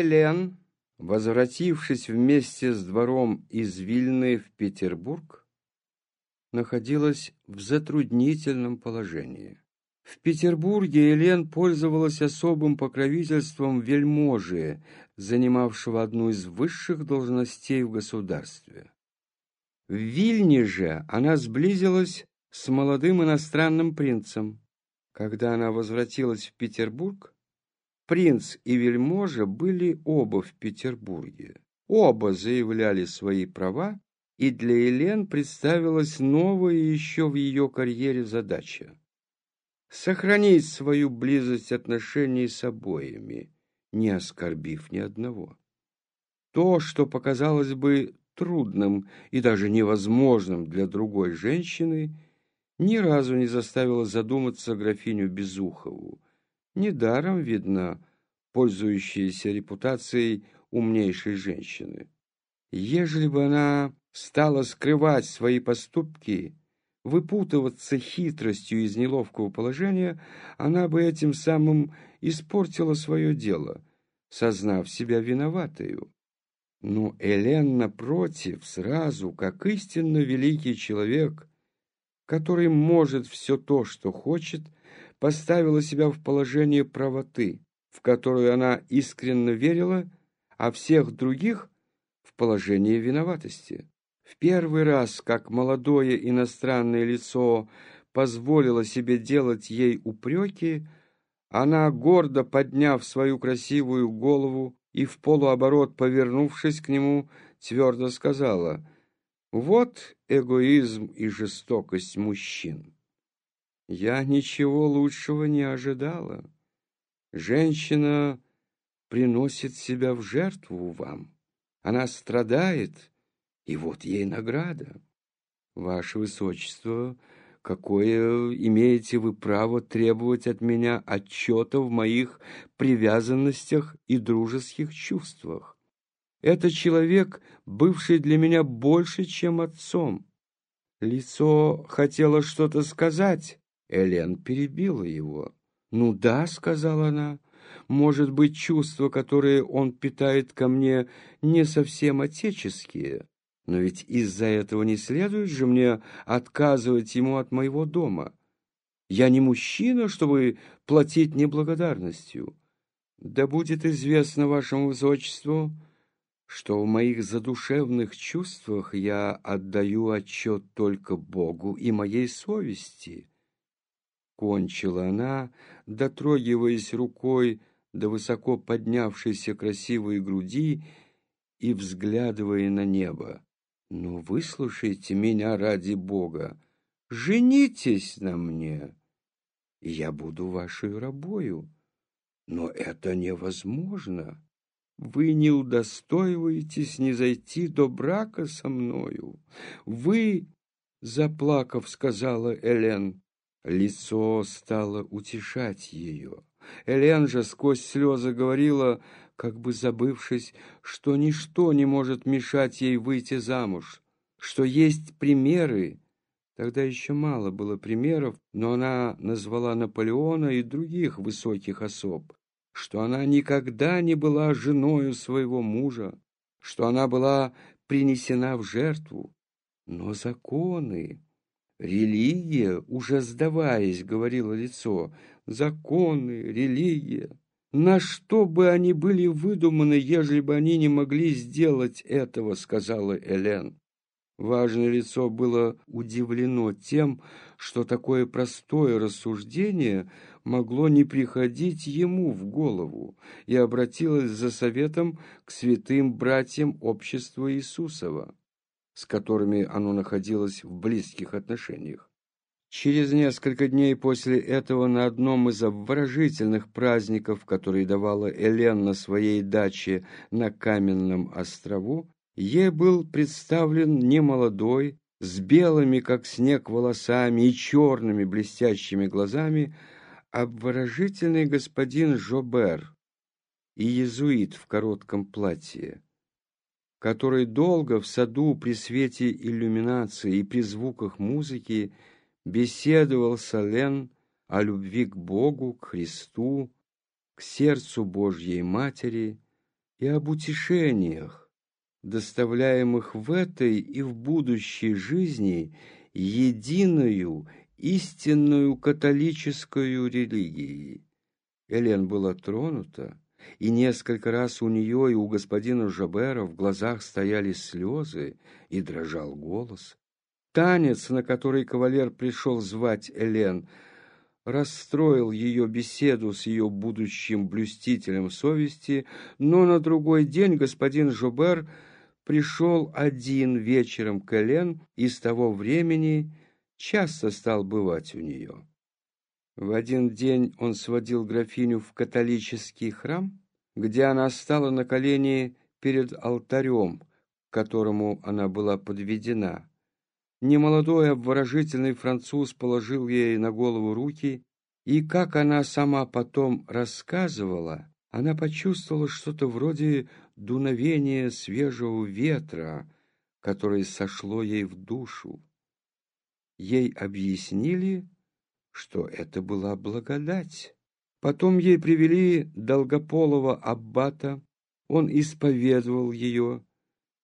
Элен, возвратившись вместе с двором из Вильны в Петербург, находилась в затруднительном положении. В Петербурге Элен пользовалась особым покровительством вельможи, занимавшего одну из высших должностей в государстве. В Вильне же она сблизилась с молодым иностранным принцем. Когда она возвратилась в Петербург, принц и вельможа были оба в Петербурге. Оба заявляли свои права, и для Елен представилась новая еще в ее карьере задача — сохранить свою близость отношений с обоими, не оскорбив ни одного. То, что показалось бы трудным и даже невозможным для другой женщины, ни разу не заставило задуматься графиню Безухову. Недаром, видно, пользующаяся репутацией умнейшей женщины. Ежели бы она стала скрывать свои поступки, выпутываться хитростью из неловкого положения, она бы этим самым испортила свое дело, сознав себя виноватою. Но Элен, напротив, сразу, как истинно великий человек, который может все то, что хочет, поставила себя в положение правоты, в которую она искренне верила, а всех других в положение виноватости. В первый раз, как молодое иностранное лицо позволило себе делать ей упреки, она, гордо подняв свою красивую голову и в полуоборот повернувшись к нему, твердо сказала «Вот эгоизм и жестокость мужчин. Я ничего лучшего не ожидала. Женщина приносит себя в жертву вам. Она страдает, и вот ей награда. Ваше Высочество, какое имеете вы право требовать от меня отчета в моих привязанностях и дружеских чувствах? Это человек, бывший для меня больше, чем отцом. Лицо хотело что-то сказать. Элен перебила его. «Ну да», — сказала она, — «может быть, чувства, которые он питает ко мне, не совсем отеческие, но ведь из-за этого не следует же мне отказывать ему от моего дома. Я не мужчина, чтобы платить неблагодарностью. Да будет известно вашему высочеству, что в моих задушевных чувствах я отдаю отчет только Богу и моей совести. Кончила она, дотрогиваясь рукой до высоко поднявшейся красивой груди и взглядывая на небо. «Ну, выслушайте меня ради Бога, женитесь на мне, и я буду вашей рабою. Но это невозможно. Вы не удостоиваетесь не зайти до брака со мною. Вы, заплакав, сказала Элен, лицо стало утешать ее. Элен же сквозь слезы говорила, как бы забывшись, что ничто не может мешать ей выйти замуж, что есть примеры, Тогда еще мало было примеров, но она назвала Наполеона и других высоких особ, что она никогда не была женою своего мужа, что она была принесена в жертву. Но законы, религия, уже сдаваясь, говорило лицо, законы, религия. На что бы они были выдуманы, ежели бы они не могли сделать этого, сказала Элен. Важное лицо было удивлено тем, что такое простое рассуждение могло не приходить ему в голову, и обратилось за советом к святым братьям общества Иисусова, с которыми оно находилось в близких отношениях. Через несколько дней после этого на одном из обворожительных праздников, которые давала Элен на своей даче на Каменном острову, ей был представлен немолодой, с белыми, как снег, волосами и черными блестящими глазами, обворожительный господин Жобер и иезуит в коротком платье, который долго в саду при свете иллюминации и при звуках музыки беседовал с Ален о любви к Богу, к Христу, к сердцу Божьей Матери, и об утешениях, доставляемых в этой и в будущей жизни единую истинную католическую религией. Элен была тронута, и несколько раз у нее и у господина Жабера в глазах стояли слезы и дрожал голос. Танец, на который кавалер пришел звать Элен, расстроил ее беседу с ее будущим блюстителем совести, но на другой день господин Жобер пришел один вечером к Элен и с того времени часто стал бывать у нее. В один день он сводил графиню в католический храм, где она стала на колени перед алтарем, к которому она была подведена. Немолодой обворожительный француз положил ей на голову руки, и, как она сама потом рассказывала, она почувствовала что-то вроде дуновения свежего ветра, которое сошло ей в душу. Ей объяснили, что это была благодать. Потом ей привели долгополого аббата, он исповедовал ее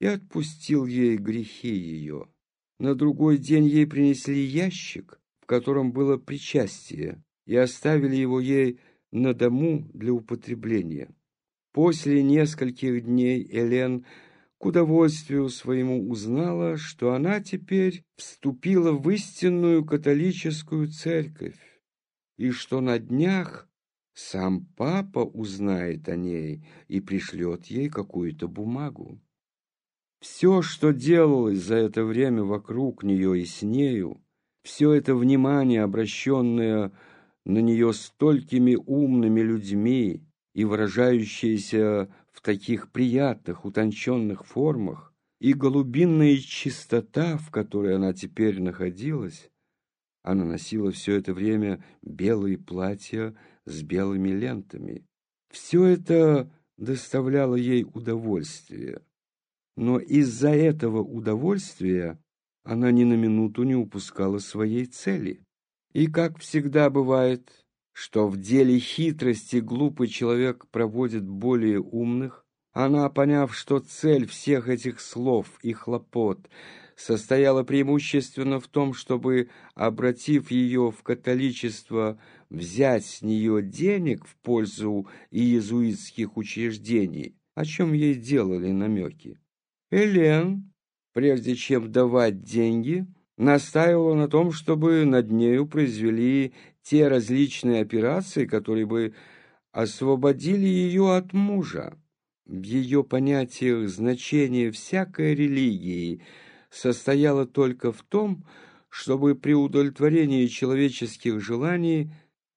и отпустил ей грехи ее. На другой день ей принесли ящик, в котором было причастие, и оставили его ей на дому для употребления. После нескольких дней Элен к удовольствию своему узнала, что она теперь вступила в истинную католическую церковь, и что на днях сам папа узнает о ней и пришлет ей какую-то бумагу. Все, что делалось за это время вокруг нее и с нею, все это внимание, обращенное на нее столькими умными людьми и выражающееся в таких приятных, утонченных формах, и голубинная чистота, в которой она теперь находилась, она носила все это время белые платья с белыми лентами. Все это доставляло ей удовольствие но из-за этого удовольствия она ни на минуту не упускала своей цели. И, как всегда бывает, что в деле хитрости глупый человек проводит более умных, она, поняв, что цель всех этих слов и хлопот состояла преимущественно в том, чтобы, обратив ее в католичество, взять с нее денег в пользу иезуитских учреждений, о чем ей делали намеки. Элен, прежде чем давать деньги, настаивала на том, чтобы над нею произвели те различные операции, которые бы освободили ее от мужа. В ее понятиях значение всякой религии состояло только в том, чтобы при удовлетворении человеческих желаний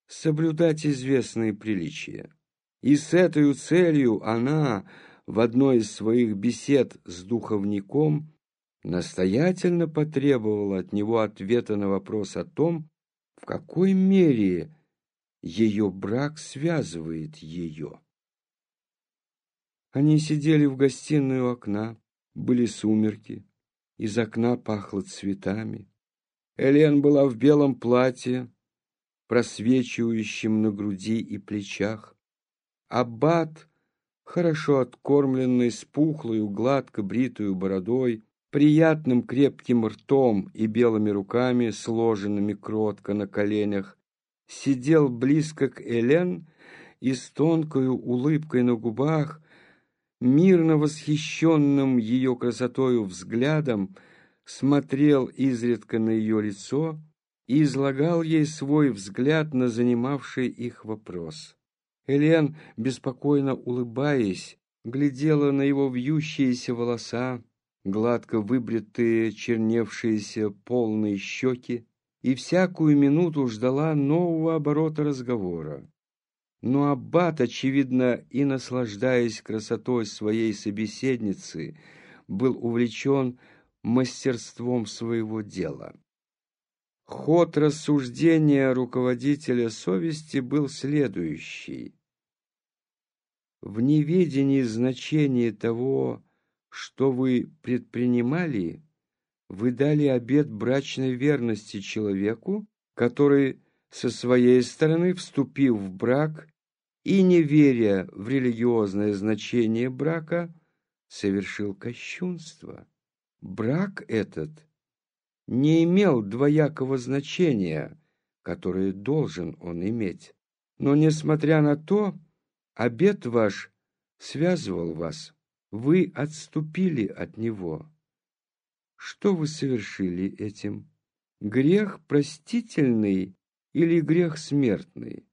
соблюдать известные приличия. И с этой целью она в одной из своих бесед с духовником настоятельно потребовала от него ответа на вопрос о том, в какой мере ее брак связывает ее. Они сидели в гостиной у окна, были сумерки, из окна пахло цветами. Элен была в белом платье, просвечивающем на груди и плечах. Аббат хорошо откормленный, с пухлою, гладко бритую бородой, приятным крепким ртом и белыми руками, сложенными кротко на коленях, сидел близко к Элен и с тонкой улыбкой на губах, мирно восхищенным ее красотою взглядом, смотрел изредка на ее лицо и излагал ей свой взгляд на занимавший их вопрос. Элен, беспокойно улыбаясь, глядела на его вьющиеся волоса, гладко выбритые, черневшиеся полные щеки, и всякую минуту ждала нового оборота разговора. Но Аббат, очевидно, и наслаждаясь красотой своей собеседницы, был увлечен мастерством своего дела. Ход рассуждения руководителя совести был следующий. В неведении значения того, что вы предпринимали, вы дали обет брачной верности человеку, который со своей стороны, вступив в брак, и, не веря в религиозное значение брака, совершил кощунство. Брак этот не имел двоякого значения, которое должен он иметь. Но, несмотря на то, обет ваш связывал вас, вы отступили от него. Что вы совершили этим? Грех простительный или грех смертный?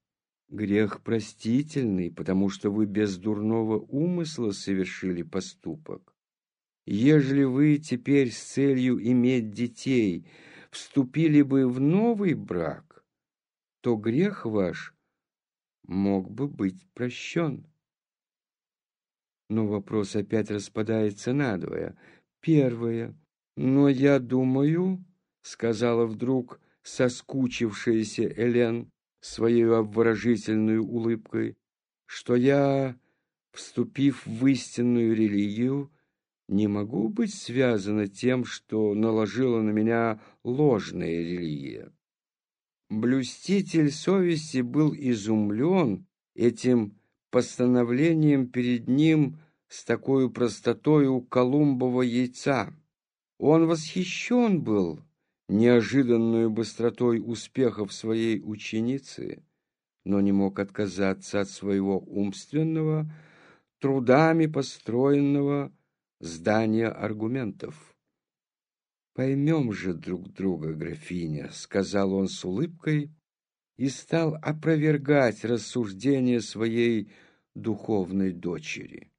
Грех простительный, потому что вы без дурного умысла совершили поступок. Ежели вы теперь с целью иметь детей вступили бы в новый брак, то грех ваш мог бы быть прощен. Но вопрос опять распадается надвое. Первое. Но я думаю, сказала вдруг соскучившаяся Элен своей обворожительной улыбкой, что я, вступив в истинную религию, не могу быть связана тем, что наложила на меня ложная религия. Блюститель совести был изумлен этим постановлением перед ним с такой простотой у Колумбова яйца. Он восхищен был неожиданной быстротой успехов своей ученицы, но не мог отказаться от своего умственного, трудами построенного здания аргументов. «Поймем же друг друга, графиня», — сказал он с улыбкой и стал опровергать рассуждения своей духовной дочери.